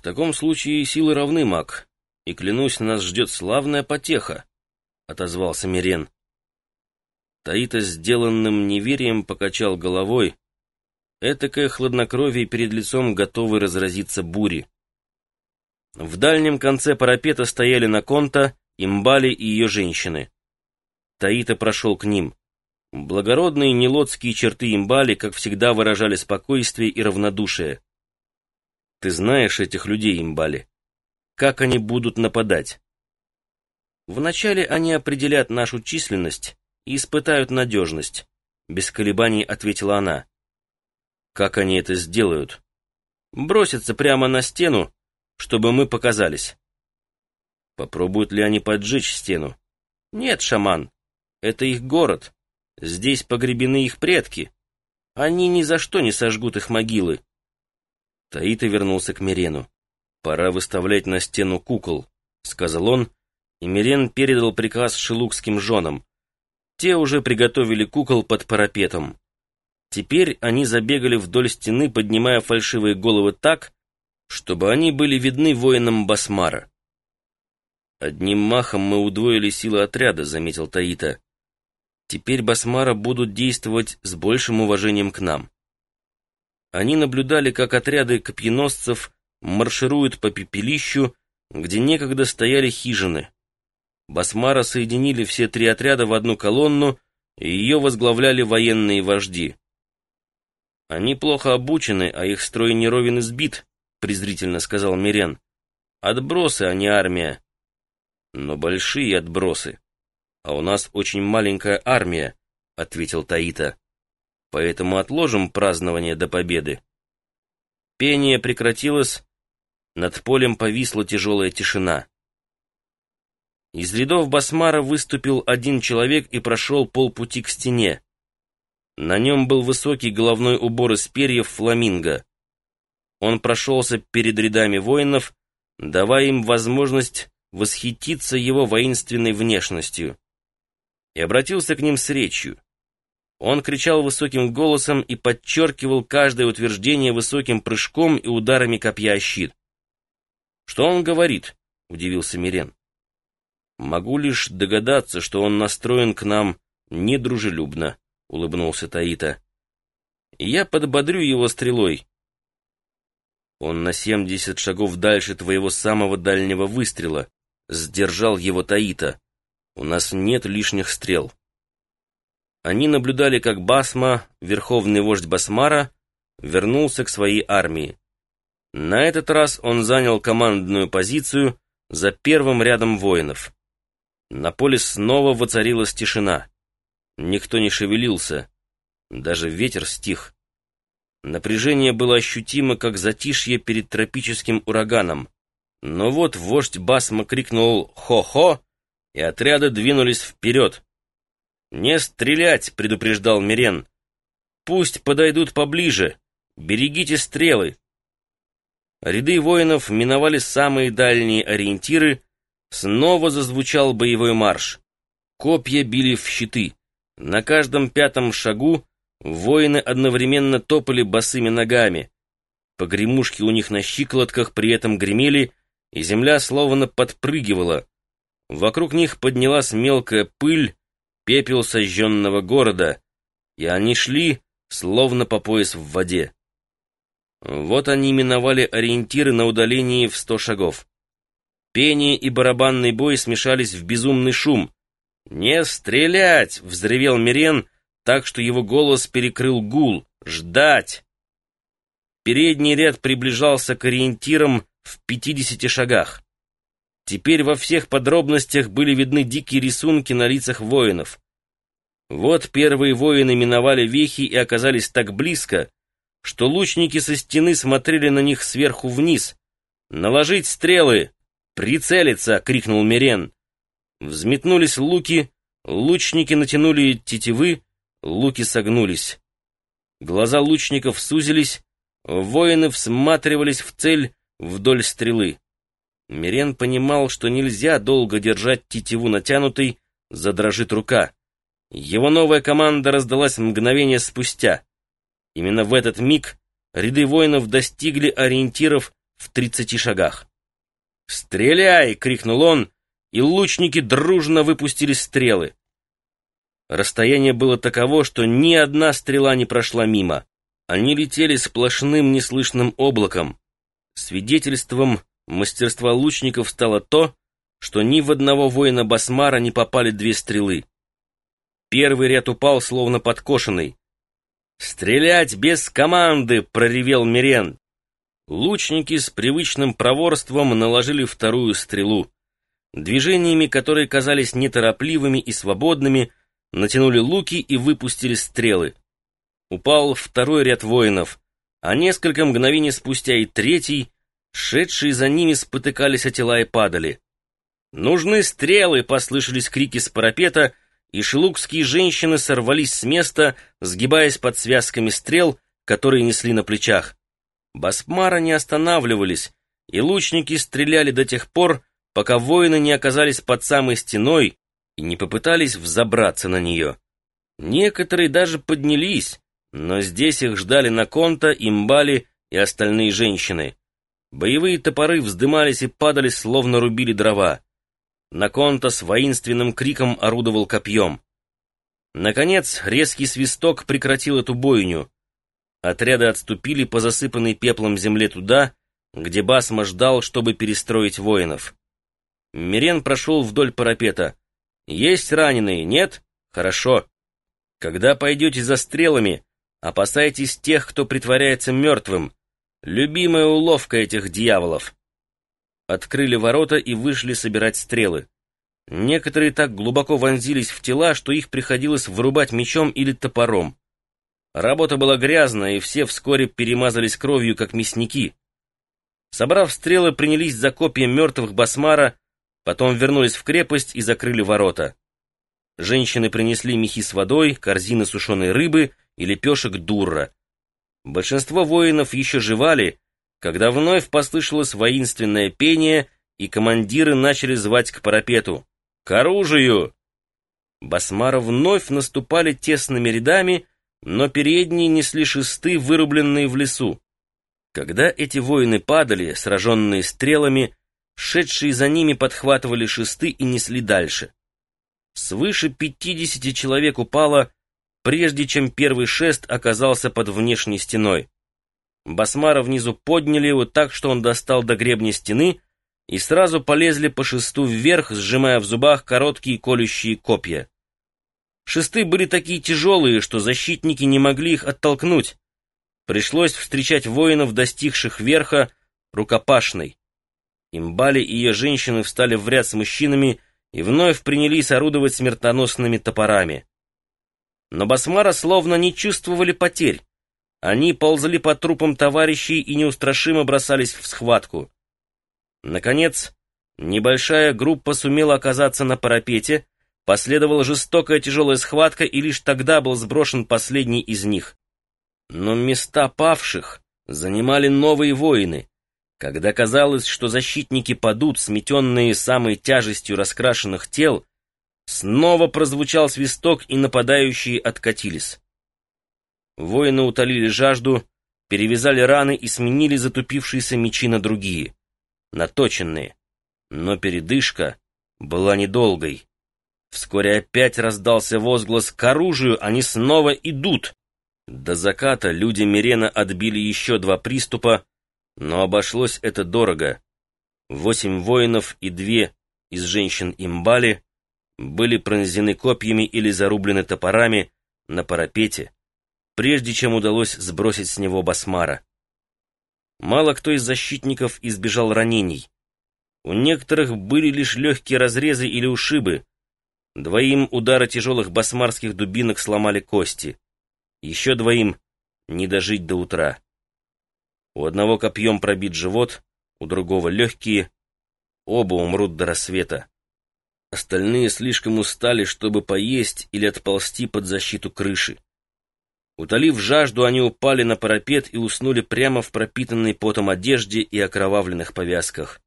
В таком случае силы равны, маг, и, клянусь, нас ждет славная потеха, — отозвался Мирен. Таита сделанным неверием покачал головой. Этакое хладнокровие перед лицом готовы разразиться бури. В дальнем конце парапета стояли Наконта, Имбали и ее женщины. Таита прошел к ним. Благородные нелотские черты Имбали, как всегда, выражали спокойствие и равнодушие. «Ты знаешь этих людей, Имбали? Как они будут нападать?» «Вначале они определят нашу численность и испытают надежность», — без колебаний ответила она. «Как они это сделают?» «Бросятся прямо на стену, чтобы мы показались». «Попробуют ли они поджечь стену?» «Нет, шаман, это их город. Здесь погребены их предки. Они ни за что не сожгут их могилы. Таита вернулся к Мирену. «Пора выставлять на стену кукол», — сказал он, и Мирен передал приказ шелукским женам. Те уже приготовили кукол под парапетом. Теперь они забегали вдоль стены, поднимая фальшивые головы так, чтобы они были видны воинам Басмара. «Одним махом мы удвоили силы отряда», — заметил Таита. Теперь Басмара будут действовать с большим уважением к нам. Они наблюдали, как отряды копьеносцев маршируют по пепелищу, где некогда стояли хижины. Басмара соединили все три отряда в одну колонну, и ее возглавляли военные вожди. «Они плохо обучены, а их строй неровен и сбит», — презрительно сказал Мирен. «Отбросы, а не армия». «Но большие отбросы», «А у нас очень маленькая армия», — ответил Таита. «Поэтому отложим празднование до победы». Пение прекратилось, над полем повисла тяжелая тишина. Из рядов Басмара выступил один человек и прошел полпути к стене. На нем был высокий головной убор из перьев фламинго. Он прошелся перед рядами воинов, давая им возможность восхититься его воинственной внешностью и обратился к ним с речью. Он кричал высоким голосом и подчеркивал каждое утверждение высоким прыжком и ударами копья о щит. «Что он говорит?» — удивился Мирен. «Могу лишь догадаться, что он настроен к нам недружелюбно», — улыбнулся Таита. «Я подбодрю его стрелой». «Он на семьдесят шагов дальше твоего самого дальнего выстрела», — сдержал его Таита. У нас нет лишних стрел. Они наблюдали, как Басма, верховный вождь Басмара, вернулся к своей армии. На этот раз он занял командную позицию за первым рядом воинов. На поле снова воцарилась тишина. Никто не шевелился. Даже ветер стих. Напряжение было ощутимо, как затишье перед тропическим ураганом. Но вот вождь Басма крикнул «Хо-хо!» и отряды двинулись вперед. «Не стрелять!» — предупреждал Мирен. «Пусть подойдут поближе. Берегите стрелы!» Ряды воинов миновали самые дальние ориентиры, снова зазвучал боевой марш. Копья били в щиты. На каждом пятом шагу воины одновременно топали босыми ногами. Погремушки у них на щиколотках при этом гремели, и земля словно подпрыгивала. Вокруг них поднялась мелкая пыль, пепел сожженного города, и они шли, словно по пояс в воде. Вот они миновали ориентиры на удалении в сто шагов. Пение и барабанный бой смешались в безумный шум. «Не стрелять!» — взревел Мирен, так что его голос перекрыл гул. «Ждать!» Передний ряд приближался к ориентирам в пятидесяти шагах. Теперь во всех подробностях были видны дикие рисунки на лицах воинов. Вот первые воины миновали вехи и оказались так близко, что лучники со стены смотрели на них сверху вниз. «Наложить стрелы! Прицелиться!» — крикнул Мирен. Взметнулись луки, лучники натянули тетивы, луки согнулись. Глаза лучников сузились, воины всматривались в цель вдоль стрелы. Мирен понимал, что нельзя долго держать тетиву натянутой, задрожит рука. Его новая команда раздалась мгновение спустя. Именно в этот миг ряды воинов достигли ориентиров в тридцати шагах. «Стреляй!» — крикнул он, и лучники дружно выпустили стрелы. Расстояние было таково, что ни одна стрела не прошла мимо. Они летели сплошным неслышным облаком. Свидетельством мастерства лучников стало то, что ни в одного воина Басмара не попали две стрелы. Первый ряд упал, словно подкошенный. «Стрелять без команды!» — проревел Мирен. Лучники с привычным проворством наложили вторую стрелу. Движениями, которые казались неторопливыми и свободными, натянули луки и выпустили стрелы. Упал второй ряд воинов, а несколько мгновений спустя и третий, шедшие за ними спотыкались о тела и падали. «Нужны стрелы!» — послышались крики с парапета, и шелукские женщины сорвались с места, сгибаясь под связками стрел, которые несли на плечах. Басмара не останавливались, и лучники стреляли до тех пор, пока воины не оказались под самой стеной и не попытались взобраться на нее. Некоторые даже поднялись, но здесь их ждали Наконта, Имбали и остальные женщины. Боевые топоры вздымались и падали, словно рубили дрова. Наконта с воинственным криком орудовал копьем. Наконец, резкий свисток прекратил эту бойню. Отряды отступили по засыпанной пеплом земле туда, где Басма ждал, чтобы перестроить воинов. Мирен прошел вдоль парапета. «Есть раненые, нет? Хорошо. Когда пойдете за стрелами, опасайтесь тех, кто притворяется мертвым. Любимая уловка этих дьяволов». Открыли ворота и вышли собирать стрелы. Некоторые так глубоко вонзились в тела, что их приходилось вырубать мечом или топором. Работа была грязная, и все вскоре перемазались кровью, как мясники. Собрав стрелы, принялись за копья мертвых басмара, Потом вернулись в крепость и закрыли ворота. Женщины принесли мехи с водой, корзины сушеной рыбы и лепешек дурра. Большинство воинов еще жевали, когда вновь послышалось воинственное пение, и командиры начали звать к парапету. «К оружию!» Басмара вновь наступали тесными рядами, но передние несли шесты, вырубленные в лесу. Когда эти воины падали, сраженные стрелами, Шедшие за ними подхватывали шесты и несли дальше. Свыше пятидесяти человек упало, прежде чем первый шест оказался под внешней стеной. Басмара внизу подняли его так, что он достал до гребня стены, и сразу полезли по шесту вверх, сжимая в зубах короткие колющие копья. Шесты были такие тяжелые, что защитники не могли их оттолкнуть. Пришлось встречать воинов, достигших верха, рукопашной. Имбали и ее женщины встали в ряд с мужчинами и вновь принялись орудовать смертоносными топорами. Но Басмара словно не чувствовали потерь. Они ползали по трупам товарищей и неустрашимо бросались в схватку. Наконец, небольшая группа сумела оказаться на парапете, последовала жестокая тяжелая схватка, и лишь тогда был сброшен последний из них. Но места павших занимали новые воины. Когда казалось, что защитники падут, сметенные самой тяжестью раскрашенных тел, снова прозвучал свисток, и нападающие откатились. Воины утолили жажду, перевязали раны и сменили затупившиеся мечи на другие, наточенные. Но передышка была недолгой. Вскоре опять раздался возглас «К оружию! Они снова идут!» До заката люди Мирена отбили еще два приступа, но обошлось это дорого. Восемь воинов и две из женщин имбали были пронзены копьями или зарублены топорами на парапете, прежде чем удалось сбросить с него басмара. Мало кто из защитников избежал ранений. У некоторых были лишь легкие разрезы или ушибы. Двоим удары тяжелых басмарских дубинок сломали кости. Еще двоим не дожить до утра. У одного копьем пробит живот, у другого легкие. Оба умрут до рассвета. Остальные слишком устали, чтобы поесть или отползти под защиту крыши. Утолив жажду, они упали на парапет и уснули прямо в пропитанной потом одежде и окровавленных повязках.